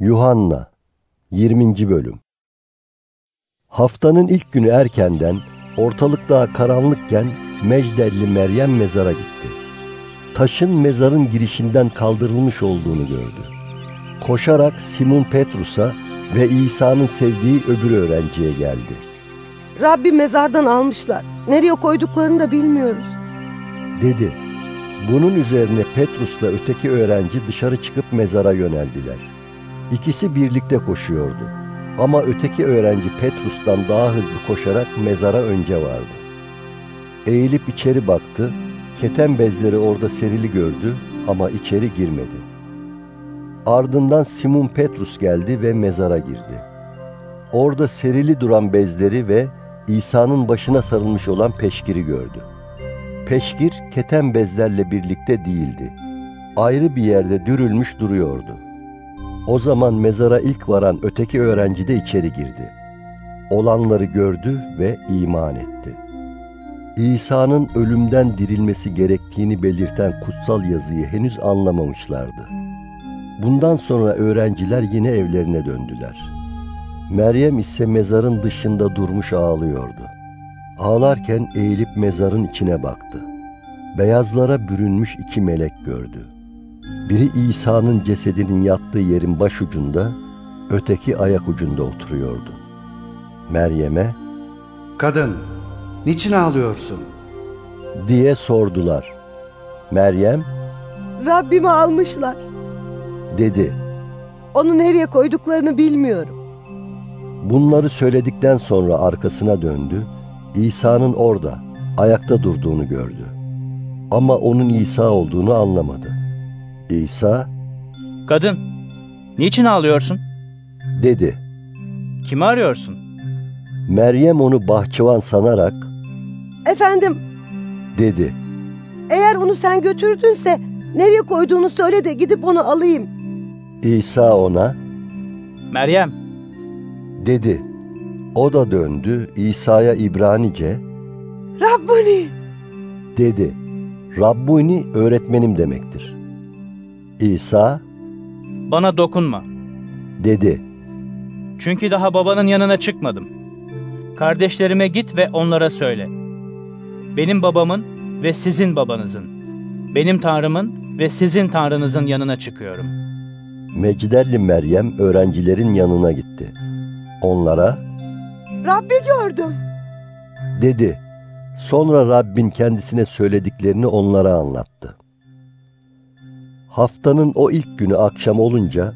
Yuhanna 20. Bölüm Haftanın ilk günü erkenden, ortalık daha karanlıkken Mecdelli Meryem mezara gitti. Taşın mezarın girişinden kaldırılmış olduğunu gördü. Koşarak Simon Petrus'a ve İsa'nın sevdiği öbür öğrenciye geldi. Rabbi mezardan almışlar. Nereye koyduklarını da bilmiyoruz. Dedi. Bunun üzerine Petrus'la öteki öğrenci dışarı çıkıp mezara yöneldiler. İkisi birlikte koşuyordu. Ama öteki öğrenci Petrus'tan daha hızlı koşarak mezara önce vardı. Eğilip içeri baktı, keten bezleri orada serili gördü ama içeri girmedi. Ardından Simon Petrus geldi ve mezara girdi. Orada serili duran bezleri ve İsa'nın başına sarılmış olan peşkiri gördü. Peşkir keten bezlerle birlikte değildi. Ayrı bir yerde dürülmüş duruyordu. O zaman mezara ilk varan öteki öğrenci de içeri girdi. Olanları gördü ve iman etti. İsa'nın ölümden dirilmesi gerektiğini belirten kutsal yazıyı henüz anlamamışlardı. Bundan sonra öğrenciler yine evlerine döndüler. Meryem ise mezarın dışında durmuş ağlıyordu. Ağlarken eğilip mezarın içine baktı. Beyazlara bürünmüş iki melek gördü. Biri İsa'nın cesedinin yattığı yerin başucunda, öteki ayak ucunda oturuyordu. Meryem'e, Kadın, niçin ağlıyorsun? diye sordular. Meryem, Rabbimi almışlar. dedi. Onu nereye koyduklarını bilmiyorum. Bunları söyledikten sonra arkasına döndü. İsa'nın orada, ayakta durduğunu gördü. Ama onun İsa olduğunu anlamadı. İsa, Kadın, niçin ağlıyorsun? dedi. Kimi arıyorsun? Meryem onu bahçıvan sanarak, Efendim, dedi. eğer onu sen götürdünse nereye koyduğunu söyle de gidip onu alayım. İsa ona, Meryem, dedi. O da döndü, İsa'ya İbranice, Rabbani, dedi. Rabbuni öğretmenim demektir. İsa, bana dokunma. dedi. Çünkü daha babanın yanına çıkmadım. Kardeşlerime git ve onlara söyle. Benim babamın ve sizin babanızın, benim Tanrımın ve sizin Tanrınızın yanına çıkıyorum. Mecdelli Meryem öğrencilerin yanına gitti. Onlara, Rabbi gördüm. dedi. Sonra Rabbin kendisine söylediklerini onlara anlattı. Haftanın o ilk günü akşam olunca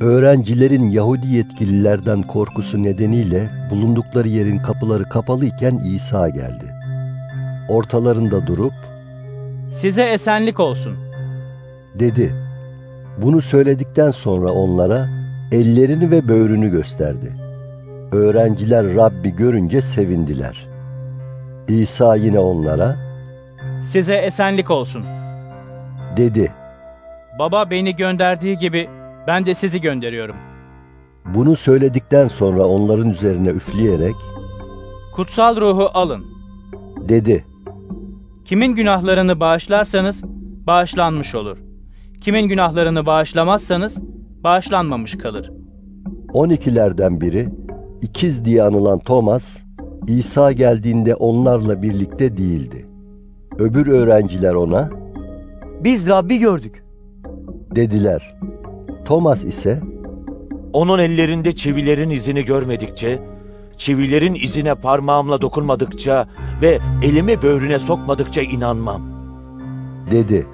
öğrencilerin Yahudi yetkililerden korkusu nedeniyle bulundukları yerin kapıları kapalıyken İsa geldi. Ortalarında durup Size esenlik olsun. dedi. Bunu söyledikten sonra onlara ellerini ve böğrünü gösterdi. Öğrenciler Rabbi görünce sevindiler. İsa yine onlara Size esenlik olsun. dedi. Baba beni gönderdiği gibi ben de sizi gönderiyorum. Bunu söyledikten sonra onların üzerine üfleyerek Kutsal ruhu alın. dedi. Kimin günahlarını bağışlarsanız bağışlanmış olur. Kimin günahlarını bağışlamazsanız bağışlanmamış kalır. 12'lerden biri ikiz diye anılan Thomas İsa geldiğinde onlarla birlikte değildi. Öbür öğrenciler ona Biz Rabbi gördük. Dediler. Thomas ise Onun ellerinde çivilerin izini görmedikçe, çivilerin izine parmağımla dokunmadıkça ve elimi böğrüne sokmadıkça inanmam. dedi.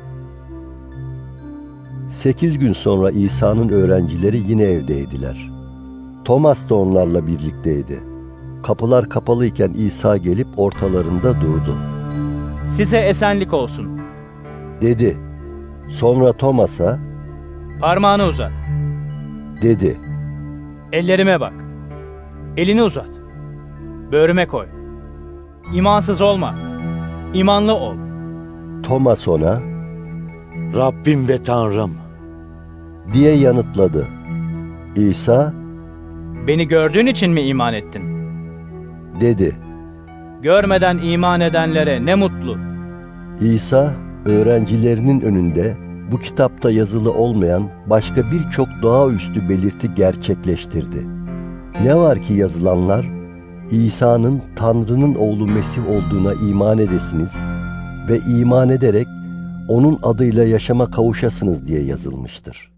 Sekiz gün sonra İsa'nın öğrencileri yine evdeydiler. Thomas da onlarla birlikteydi. Kapılar kapalıyken İsa gelip ortalarında durdu. Size esenlik olsun. Dedi. Sonra Thomas'a Parmağını uzat. dedi. Ellerime bak. Elini uzat. Böğrüme koy. İmansız olma. İmanlı ol. Thomas ona Rabbim ve Tanrım. diye yanıtladı. İsa Beni gördüğün için mi iman ettin? dedi. Görmeden iman edenlere ne mutlu. İsa öğrencilerinin önünde bu kitapta yazılı olmayan başka birçok doğaüstü belirti gerçekleştirdi. Ne var ki yazılanlar İsa'nın Tanrı'nın oğlu Mesih olduğuna iman edesiniz ve iman ederek onun adıyla yaşama kavuşasınız diye yazılmıştır.